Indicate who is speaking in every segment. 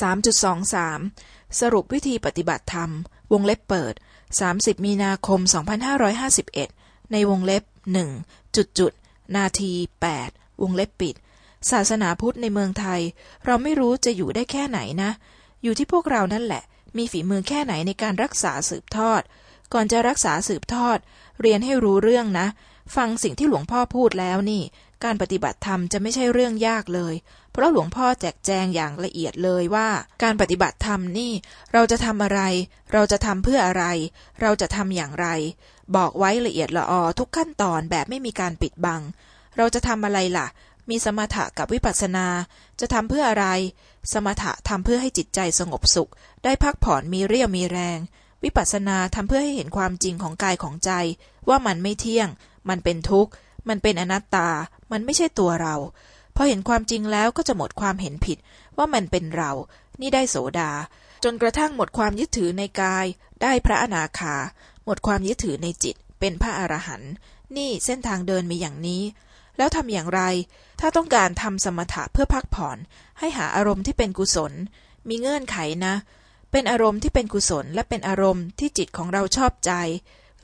Speaker 1: 3.23 สรุปวิธีปฏิบัติธรรม วงเล็บเปิด 30 มีนาคม 2551 ในวงเล็บหนึ่งจุดจุด นาที 8 วงเล็บปิด ศาสนาพุทธในเมืองไทย เราไม่รู้จะอยู่ได้แค่ไหนนะ อยู่ที่พวกเรานั่นแหละ มีฝีมือแค่ไหนในการรักษาสืบทอด ก่อนจะรักษาสืบทอด เรียนให้รู้เรื่องนะ ฟังสิ่งที่หลวงพ่อพูดแล้วนี่ การปฏิบัติธรรมจะไม่ใช่เรื่องยากเลย เพราะหลวงพ่อแจกแจงอย่างละเอียดเลยว่า การปฏิบัติธรรมนี่เราจะทำอะไร เราจะทำเพื่ออะไร เราจะทำอย่างไร บอกไว้ละเอียดละออทุกขั้นตอนแบบไม่มีการปิดบัง เราจะทำอะไรล่ะ มีสมถะกับวิปัสสนา จะทำเพื่ออะไร สมถะทำเพื่อให้จิตใจสงบสุข ได้พักผ่อนมีเรี่ยวมีแรง วิปัสสนาทำเพื่อให้เห็นความจริงของกายของใจ ว่ามันไม่เที่ยง มันเป็นทุกข์มันเป็นอนัตตา มันไม่ใช่ตัวเรา พอเห็นความจริงแล้วก็จะหมดความเห็นผิด ว่ามันเป็นเรา นี่ได้โสดา จนกระทั่งหมดความยึดถือในกาย ได้พระอนาคา หมดความยึดถือในจิต เป็นพระอรหันต์นี่เส้นทางเดินมีอย่างนี้ แล้วทำอย่างไร ถ้าต้องการทำสมถะเพื่อพักผ่อน ให้หาอารมณ์ที่เป็นกุศล มีเงื่อนไขนะ เป็นอารมณ์ที่เป็นกุศลและเป็นอารมณ์ที่จิตของเราชอบใจ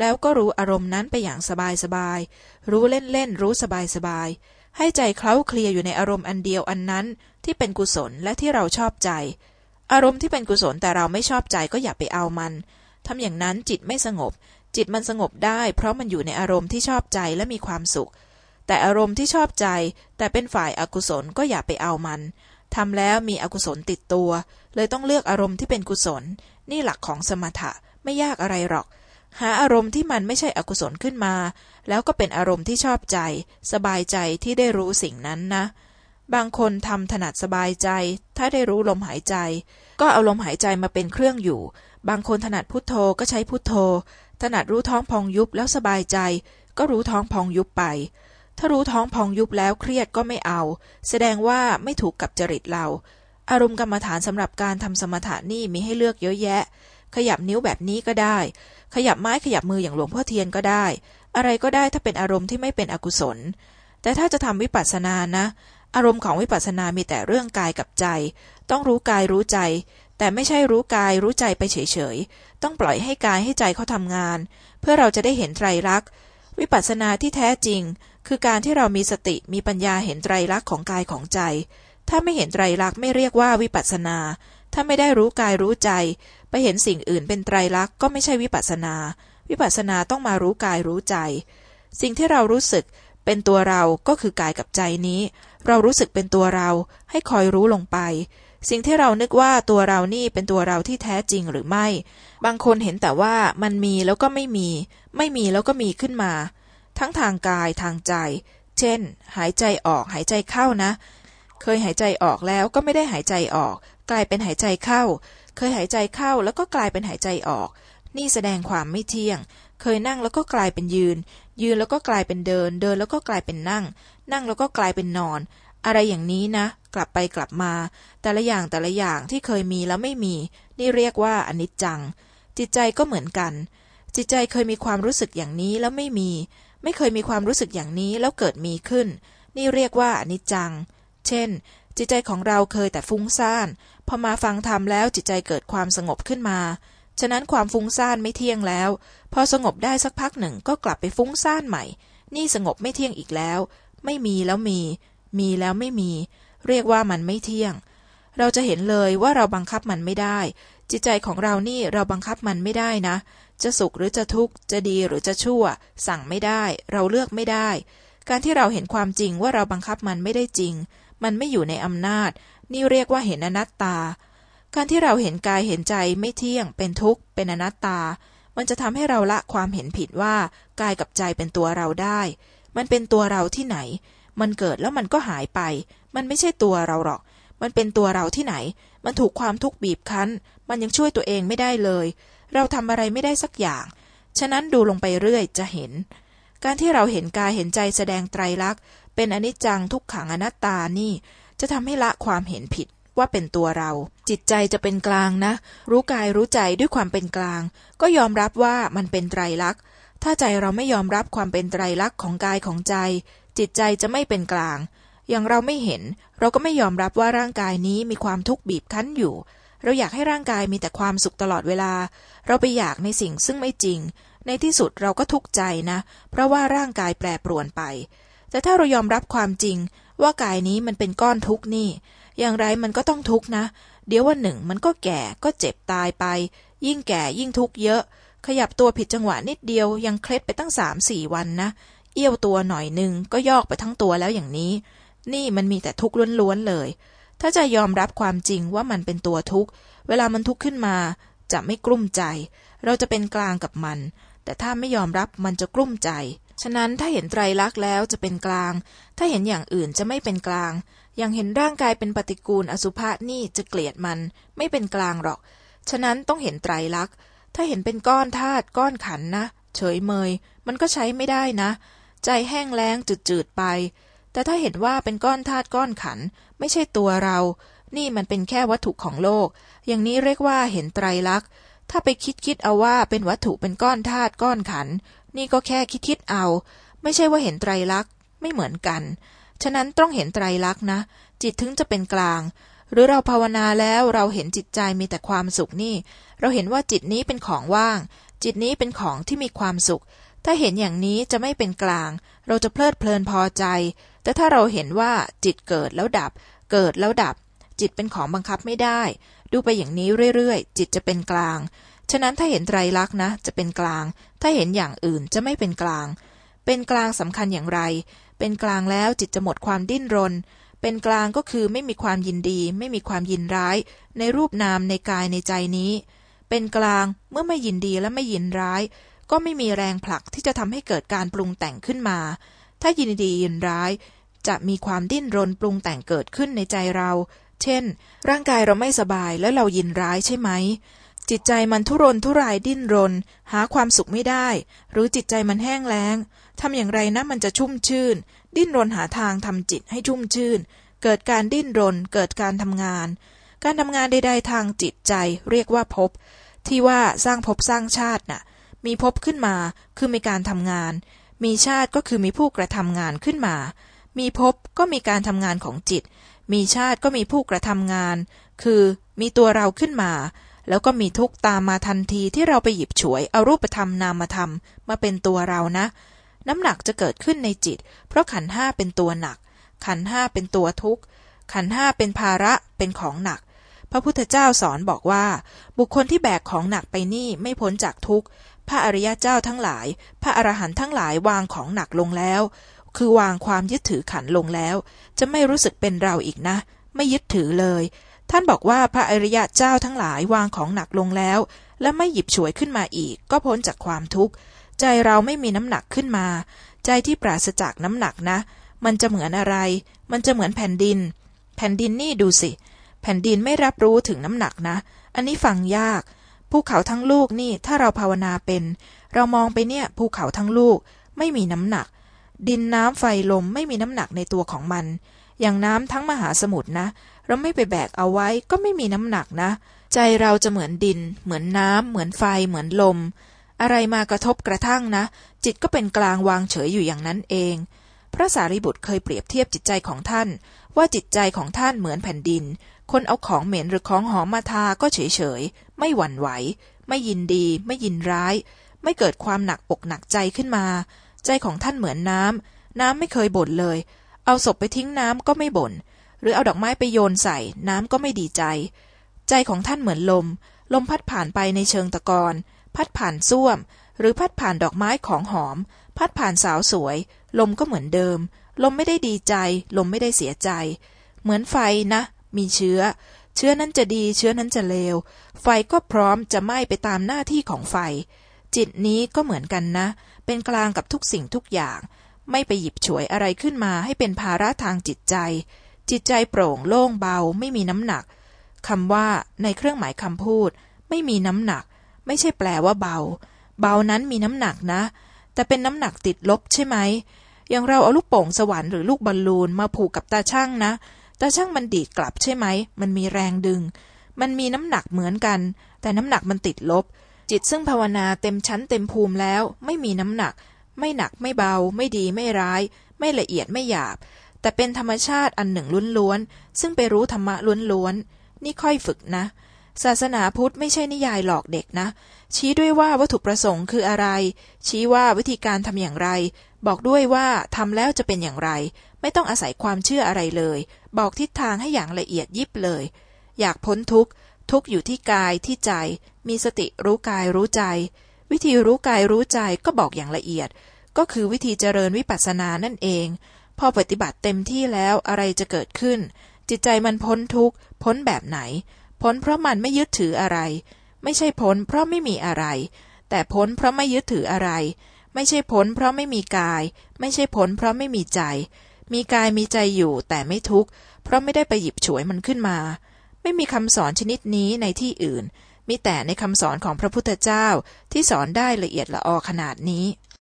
Speaker 1: แล้วก็รู้อารมณ์นั้นไปอย่างสบายๆรู้เล่นๆรู้สบายๆให้ใจเคล้าเคลียอยู่ในอารมณ์อันเดียวอันนั้นที่เป็นกุศลและที่เราชอบใจ อารมณ์ที่เป็นกุศลแต่เราไม่ชอบใจก็อย่าไปเอามันทำอย่างนั้นจิตไม่สงบ จิตมันสงบได้ เพราะมันอยู่ในอารมณ์ที่ชอบใจและมีความสุข แต่อารมณ์ที่ชอบใจ แต่เป็นฝ่ายอากุศลก็อย่าไปเอามันทำแล้วมีอกุศลติดตัว เลยต้องเลือกอารมณ์ที่เป็นกุศล นี่หลักของสมถะไม่ยากอะไรหรอก หาอารมณ์ที่มันไม่ใช่อกุศลขึ้นมา แล้วก็เป็นอารมณ์ที่ชอบใจ สบายใจที่ได้รู้สิ่งนั้นนะ บางคนทำถนัดสบายใจ ถ้าได้รู้ลมหายใจ ก็เอาลมหายใจมาเป็นเครื่องอยู่ บางคนถนัดพุทโธก็ใช้พุทโธ ถนัดรู้ท้องพองยุบแล้วสบายใจ ก็รู้ท้องพองยุบไป ถ้ารู้ท้องพองยุบแล้วเครียดก็ไม่เอา แสดงว่าไม่ถูกกับจริตเรา อารมณ์กรรมฐานสำหรับการทำสมถะนี่มีให้เลือกเยอะแยะ ขยับนิ้วแบบนี้ก็ได้ ขยับไม้ขยับมืออย่างหลวงพ่อเทียนก็ได้ อะไรก็ได้ถ้าเป็นอารมณ์ที่ไม่เป็นอกุศล แต่ถ้าจะทำวิปัสสนานะ อารมณ์ของวิปัสสนามีแต่เรื่องกายกับใจ ต้องรู้กายรู้ใจ แต่ไม่ใช่รู้กายรู้ใจไปเฉยๆ ต้องปล่อยให้กายให้ใจเขาทำงาน เพื่อเราจะได้เห็นไตรลักษณ์วิปัสสนาที่แท้จริง คือการที่เรามีสติมีปัญญาเห็นไตรลักษณ์ของกายของใจ ถ้าไม่เห็นไตรลักษณ์ไม่เรียกว่าวิปัสสนา ถ้าไม่ได้รู้กายรู้ใจ ไปเห็นสิ่งอื่นเป็นไตรลักษณ์ก็ไม่ใช่วิปัสนา วิปัสนาต้องมารู้กายรู้ใจ สิ่งที่เรารู้สึกเป็นตัวเราก็คือกายกับใจนี้ เรารู้สึกเป็นตัวเราให้คอยรู้ลงไป สิ่งที่เรานึกว่าตัวเรานี่เป็นตัวเราที่แท้จริงหรือไม่ บางคนเห็นแต่ว่ามันมีแล้วก็ไม่มี ไม่มีแล้วก็มีขึ้นมา ทั้งทางกายทางใจ เช่น หายใจออกหายใจเข้านะ เคยหายใจออกแล้วก็ไม่ได้หายใจออก กลายเป็นหายใจเข้า เคยหายใจเข้าแล้วก็กลายเป็นหายใจออก นี่แสดงความไม่เที่ยง เคยนั่งแล้วก็กลายเป็นยืน ยืนแล้วก็กลายเป็นเดิน เดินแล้วก็กลายเป็นนั่ง นั่งแล้วก็กลายเป็นนอน อะไรอย่างนี้นะ กลับไปกลับมา แต่ละอย่างแต่ละอย่างที่เคยมีแล้วไม่มี นี่เรียกว่าอนิจจัง จิตใจก็เหมือนกัน จิตใจเคยมีความรู้สึกอย่างนี้แล้วไม่มี ไม่เคยมีความรู้สึกอย่างนี้แล้วเกิดมีขึ้น นี่เรียกว่าอนิจจัง เช่น จิตใจของเราเคยแต่ฟุ้งซ่าน พอมาฟังธรรมแล้วจิตใจเกิดความสงบขึ้นมา ฉะนั้นความฟุ้งซ่านไม่เที่ยงแล้ว พอสงบได้สักพักหนึ่งก็กลับไปฟุ้งซ่านใหม่ นี่สงบไม่เที่ยงอีกแล้ว ไม่มีแล้วมี มีแล้วไม่มี เรียกว่ามันไม่เที่ยง เราจะเห็นเลยว่าเราบังคับมันไม่ได้ จิตใจของเรานี่เราบังคับมันไม่ได้นะ จะสุขหรือจะทุกข์ จะดีหรือจะชั่ว สั่งไม่ได้ เราเลือกไม่ได้ การที่เราเห็นความจริงว่าเราบังคับมันไม่ได้จริง มันไม่อยู่ในอำนาจ นี่เรียกว่าเห็นอนัตตา การที่เราเห็นกายเห็นใจไม่เที่ยง เป็นทุกข์ เป็นอนัตตา มันจะทำให้เราละความเห็นผิดว่ากายกับใจเป็นตัวเราได้ มันเป็นตัวเราที่ไหน มันเกิดแล้วมันก็หายไป มันไม่ใช่ตัวเราหรอก มันเป็นตัวเราที่ไหน มันถูกความทุกข์บีบคั้น มันยังช่วยตัวเองไม่ได้เลย เราทำอะไรไม่ได้สักอย่าง ฉะนั้นดูลงไปเรื่อยจะเห็นการที่เราเห็นกายเห็นใจแสดงไตรลักษณ์ เป็นอนิจจังทุกขังอนัตตานี่ จะทำให้ละความเห็นผิดว่าเป็นตัวเรา จิตใจจะเป็นกลางนะ รู้กายรู้ใจด้วยความเป็นกลาง ก็ยอมรับว่ามันเป็นไตรลักษณ์ ถ้าใจเราไม่ยอมรับความเป็นไตรลักษณ์ของกายของใจ จิตใจจะไม่เป็นกลาง อย่างเราไม่เห็น เราก็ไม่ยอมรับว่าร่างกายนี้มีความทุกข์บีบคั้นอยู่ เราอยากให้ร่างกายมีแต่ความสุขตลอดเวลา เราไปอยากในสิ่งซึ่งไม่จริง ในที่สุดเราก็ทุกข์ใจนะ เพราะว่าร่างกายแปรปรวนไป แต่ถ้าเรายอมรับความจริง ว่ากายนี้มันเป็นก้อนทุกข์นี่ อย่างไรมันก็ต้องทุกข์นะ เดี๋ยววันหนึ่งมันก็แก่ก็เจ็บตายไป ยิ่งแก่ยิ่งทุกข์เยอะ ขยับตัวผิดจังหวะนิดเดียวยังเคล็ดไปตั้งสามสี่วันนะ เอี้ยวตัวหน่อยหนึ่งก็ยอกไปทั้งตัวแล้วอย่างนี้ นี่มันมีแต่ทุกข์ล้วนๆเลย ถ้าจะยอมรับความจริงว่ามันเป็นตัวทุกข์ เวลามันทุกข์ขึ้นมา จะไม่กลุ้มใจ เราจะเป็นกลางกับมัน แต่ถ้าไม่ยอมรับมันจะกลุ้มใจ ฉะนั้นถ้าเห็นไตรลักษณ์แล้วจะเป็นกลาง ถ้าเห็นอย่างอื่นจะไม่เป็นกลาง อย่างเห็นร่างกายเป็นปฏิกูลอสุภะนี่จะเกลียดมัน ไม่เป็นกลางหรอก ฉะนั้นต้องเห็นไตรลักษณ์ ถ้าเห็นเป็นก้อนธาตุก้อนขันนะ เฉยเมย มันก็ใช้ไม่ได้นะ ใจแห้งแล้งจืดๆไป แต่ถ้าเห็นว่าเป็นก้อนธาตุก้อนขัน ไม่ใช่ตัวเรา นี่มันเป็นแค่วัตถุของโลก อย่างนี้เรียกว่าเห็นไตรลักษณ์ถ้าไปคิดคิดเอาว่าเป็นวัตถุเป็นก้อนธาตุก้อนขัน นี่ก็แค่คิดคิดเอา ไม่ใช่ว่าเห็นไตรลักษณ์ไม่เหมือนกัน ฉะนั้นต้องเห็นไตรลักษณ์นะ จิตถึงจะเป็นกลาง หรือเราภาวนาแล้วเราเห็นจิตใจมีแต่ความสุขนี่ เราเห็นว่าจิตนี้เป็นของว่าง จิตนี้เป็นของที่มีความสุข ถ้าเห็นอย่างนี้จะไม่เป็นกลาง เราจะเพลิดเพลินพอใจ แต่ถ้าเราเห็นว่าจิตเกิดแล้วดับ เกิดแล้วดับ จิตเป็นของบังคับไม่ได้ ดูไปอย่างนี้เรื่อยๆ จิตจะเป็นกลาง ฉะนั้นถ้าเห็นไตรลักษณ์นะ จะเป็นกลาง ถ้าเห็นอย่างอื่นจะไม่เป็นกลาง เป็นกลางสำคัญอย่างไร เป็นกลางแล้วจิตจะหมดความดิ้นรน เป็นกลางก็คือไม่มีความยินดี ไม่มีความยินร้าย ในรูปนามในกายในใจนี้ เป็นกลางเมื่อไม่ยินดีและไม่ยินร้าย ก็ไม่มีแรงผลักที่จะทำให้เกิดการปรุงแต่งขึ้นมา ถ้ายินดียินร้าย จะมีความดิ้นรนปรุงแต่งเกิดขึ้นในใจเรา เช่น ร่างกายเราไม่สบายแล้วเรายินร้ายใช่ไหม จิตใจมันทุรนทุรายดิ้นรน หาความสุขไม่ได้ หรือจิตใจมันแห้งแล้งทำอย่างไรนะมันจะชุ่มชื่น ดิ้นรนหาทางทำจิตให้ชุ่มชื่น เกิดการดิ้นรน เกิดการทำงาน การทำงานใดๆทางจิตใจเรียกว่าภพที่ว่าสร้างภพสร้างชาติน่ะ มีภพขึ้นมาคือมีการทำงาน มีชาติก็คือมีผู้กระทำงานขึ้นมา มีภพก็มีการทำงานของจิต มีชาติก็มีผู้กระทำงาน คือมีตัวเราขึ้นมา แล้วก็มีทุกข์ตามมาทันทีที่เราไปหยิบฉวยเอารูปธรรมนามธรรมมาเป็นตัวเรานะ น้ำหนักจะเกิดขึ้นในจิต เพราะขันห้าเป็นตัวหนัก ขันห้าเป็นตัวทุกข์ ขันห้าเป็นภาระเป็นของหนัก พระพุทธเจ้าสอนบอกว่า บุคคลที่แบกของหนักไปนี่ไม่พ้นจากทุกข์พระอริยเจ้าทั้งหลาย พระอรหันต์ทั้งหลายวางของหนักลงแล้ว คือวางความยึดถือขันลงแล้ว จะไม่รู้สึกเป็นเราอีกนะ ไม่ยึดถือเลย ท่านบอกว่าพระอริยะเจ้าทั้งหลายวางของหนักลงแล้ว และไม่หยิบฉวยขึ้นมาอีก ก็พ้นจากความทุกข์ ใจเราไม่มีน้ำหนักขึ้นมา ใจที่ปราศจากน้ำหนักนะ มันจะเหมือนอะไร มันจะเหมือนแผ่นดิน แผ่นดินนี่ดูสิ แผ่นดินไม่รับรู้ถึงน้ำหนักนะ อันนี้ฟังยาก ภูเขาทั้งลูกนี่ถ้าเราภาวนาเป็น เรามองไปเนี่ยภูเขาทั้งลูก ไม่มีน้ำหนัก ดินน้ำไฟลมไม่มีน้ำหนักในตัวของมัน อย่างน้ำทั้งมหาสมุทรนะ เราไม่ไปแบกเอาไว้ก็ไม่มีน้ำหนักนะ ใจเราจะเหมือนดิน เหมือนน้ำ เหมือนไฟ เหมือนลม อะไรมากระทบกระทั่งนะ จิตก็เป็นกลางวางเฉยอยู่อย่างนั้นเอง พระสารีบุตรเคยเปรียบเทียบจิตใจของท่าน ว่าจิตใจของท่านเหมือนแผ่นดิน คนเอาของเหม็นหรือของหอมมาทาก็เฉยเฉยไม่หวั่นไหว ไม่ยินดี ไม่ยินร้าย ไม่เกิดความหนักอกหนักใจขึ้นมา ใจของท่านเหมือนน้ำน้ำไม่เคยบ่นเลย เอาศพไปทิ้งน้ำก็ไม่บ่น หรือเอาดอกไม้ไปโยนใส่ น้ำก็ไม่ดีใจ ใจของท่านเหมือนลม ลมพัดผ่านไปในเชิงตะกอน พัดผ่านส้วม หรือพัดผ่านดอกไม้ของหอม พัดผ่านสาวสวย ลมก็เหมือนเดิม ลมไม่ได้ดีใจ ลมไม่ได้เสียใจ เหมือนไฟนะ มีเชื้อ เชื้อนั้นจะดี เชื้อนั้นจะเลว ไฟก็พร้อมจะไหม้ไปตามหน้าที่ของไฟ จิตนี้ก็เหมือนกันนะ เป็นกลางกับทุกสิ่งทุกอย่าง ไม่ไปหยิบฉวยอะไรขึ้นมาให้เป็นภาระทางจิตใจ จิตใจโปร่งโล่งเบาไม่มีน้ำหนักคำว่าในเครื่องหมายคำพูด ไม่มีน้ำหนัก ไม่ใช่แปลว่าเบา เบานั้นมีน้ำหนักนะ แต่เป็นน้ำหนักติดลบใช่ไหมอย่างเราเอาลูกโป่งสวรรค์หรือลูกบอลลูนมาผูกกับตาช่างนะตาช่างมันดีดกลับใช่ไหม มันมีแรงดึง มันมีน้ำหนักเหมือนกัน แต่น้ำหนักมันติดลบ จิตซึ่งภาวนาเต็มชั้นเต็มภูมิแล้ว ไม่มีน้ำหนัก ไม่หนักไม่เบา ไม่ดีไม่ร้าย ไม่ละเอียดไม่หยาบ แต่เป็นธรรมชาติอันหนึ่งล้วนๆ ซึ่งไปรู้ธรรมะล้วนๆ นี่ค่อยฝึกนะ ศาสนาพุทธไม่ใช่นิยายหลอกเด็กนะ ชี้ด้วยว่าวัตถุประสงค์คืออะไร ชี้ว่าวิธีการทำอย่างไร บอกด้วยว่าทำแล้วจะเป็นอย่างไร ไม่ต้องอาศัยความเชื่ออะไรเลย บอกทิศทางให้อย่างละเอียดยิบเลย อยากพ้นทุกข์ ทุกข์อยู่ที่กายที่ใจ มีสติรู้กายรู้ใจ วิธีรู้กายรู้ใจก็บอกอย่างละเอียด ก็คือวิธีเจริญวิปัสสนานั่นเอง พอปฏิบัติเต็มที่แล้วอะไรจะเกิดขึ้น จิตใจมันพ้นทุกข์พ้นแบบไหน พ้นเพราะมันไม่ยึดถืออะไร ไม่ใช่พ้นเพราะไม่มีอะไร แต่พ้นเพราะไม่ยึดถืออะไร ไม่ใช่พ้นเพราะไม่มีกาย ไม่ใช่พ้นเพราะไม่มีใจ มีกายมีใจอยู่แต่ไม่ทุกข์เพราะไม่ได้ไปหยิบฉวยมันขึ้นมา ไม่มีคำสอนชนิดนี้ในที่อื่น มีแต่ในคำสอนของพระพุทธเจ้าที่สอนได้ละเอียดละออขนาดนี้